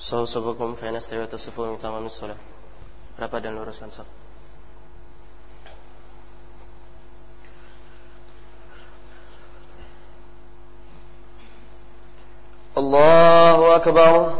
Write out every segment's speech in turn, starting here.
Sawu fa nastawi wa tasifu min salah. Rapat dan luruskan saf. Allahu akbar.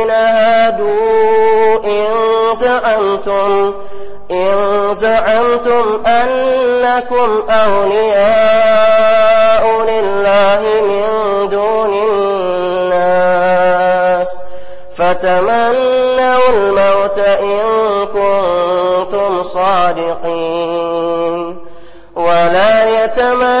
الذين هادوا إن زعمتم إن زعمتم أنكم أولياء لله من دون الناس. فتمنوا الموت إن كنتم صادقين. ولا يتمنونه